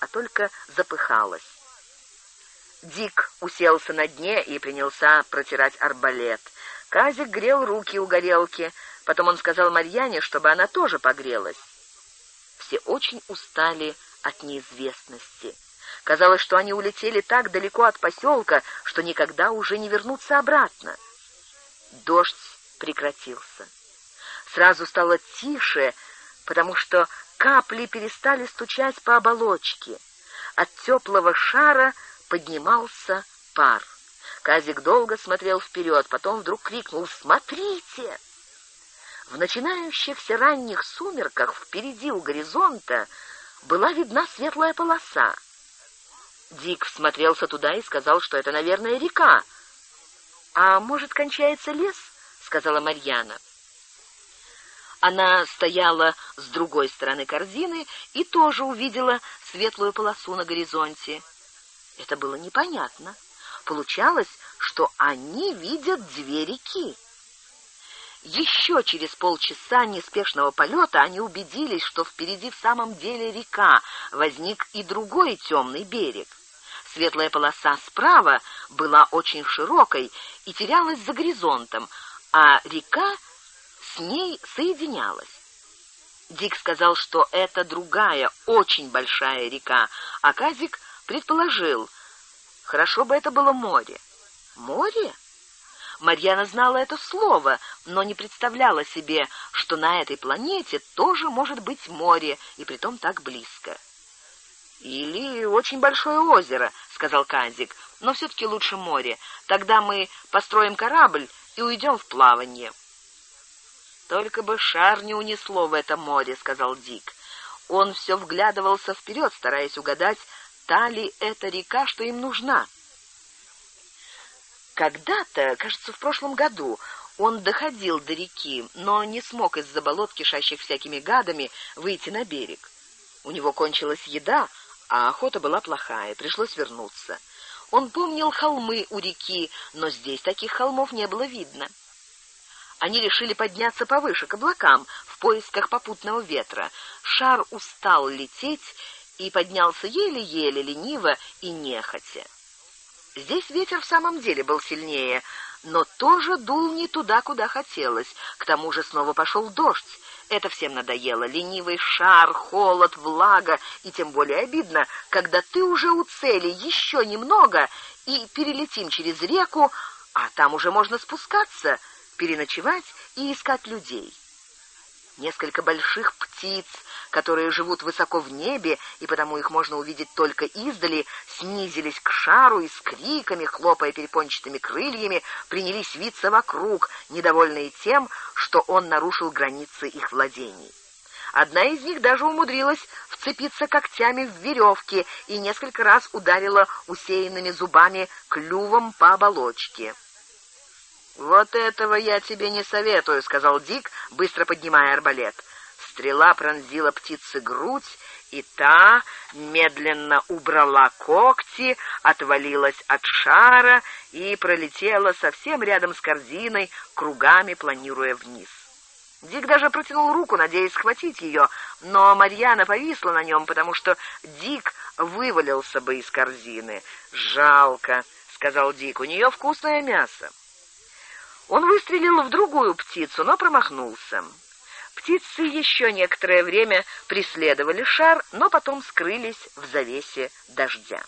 а только запыхалась. Дик уселся на дне и принялся протирать арбалет. Казик грел руки у горелки, потом он сказал Марьяне, чтобы она тоже погрелась. Все очень устали от неизвестности. Казалось, что они улетели так далеко от поселка, что никогда уже не вернутся обратно. Дождь прекратился. Сразу стало тише, потому что капли перестали стучать по оболочке. От теплого шара поднимался пар. Казик долго смотрел вперед, потом вдруг крикнул «Смотрите!». В начинающихся ранних сумерках впереди у горизонта была видна светлая полоса. Дик всмотрелся туда и сказал, что это, наверное, река. «А может, кончается лес?» — сказала Марьяна. Она стояла с другой стороны корзины и тоже увидела светлую полосу на горизонте. Это было непонятно. Получалось, что они видят две реки. Еще через полчаса неспешного полета они убедились, что впереди в самом деле река, возник и другой темный берег. Светлая полоса справа была очень широкой и терялась за горизонтом, а река с ней соединялась. Дик сказал, что это другая, очень большая река, а Казик предположил, хорошо бы это было море. Море? Марьяна знала это слово, но не представляла себе, что на этой планете тоже может быть море, и притом так близко. «Или очень большое озеро», — сказал Казик, — «но все-таки лучше море. Тогда мы построим корабль и уйдем в плавание». «Только бы шар не унесло в это море», — сказал Дик. Он все вглядывался вперед, стараясь угадать, та ли эта река, что им нужна. Когда-то, кажется, в прошлом году, он доходил до реки, но не смог из-за болот, кишащих всякими гадами, выйти на берег. У него кончилась еда, а охота была плохая, пришлось вернуться. Он помнил холмы у реки, но здесь таких холмов не было видно. Они решили подняться повыше, к облакам, в поисках попутного ветра. Шар устал лететь и поднялся еле-еле, лениво и нехотя. Здесь ветер в самом деле был сильнее, но тоже дул не туда, куда хотелось. К тому же снова пошел дождь. Это всем надоело. Ленивый шар, холод, влага. И тем более обидно, когда ты уже у цели еще немного, и перелетим через реку, а там уже можно спускаться, переночевать и искать людей. Несколько больших птиц, которые живут высоко в небе, и потому их можно увидеть только издали, снизились к шару и с криками, хлопая перепончатыми крыльями, принялись виться вокруг, недовольные тем, что он нарушил границы их владений. Одна из них даже умудрилась вцепиться когтями в веревки и несколько раз ударила усеянными зубами клювом по оболочке. «Вот этого я тебе не советую», — сказал Дик, быстро поднимая арбалет. Стрела пронзила птице грудь, и та медленно убрала когти, отвалилась от шара и пролетела совсем рядом с корзиной, кругами планируя вниз. Дик даже протянул руку, надеясь схватить ее, но Марьяна повисла на нем, потому что Дик вывалился бы из корзины. «Жалко», — сказал Дик, — «у нее вкусное мясо». Он выстрелил в другую птицу, но промахнулся. Птицы еще некоторое время преследовали шар, но потом скрылись в завесе дождя.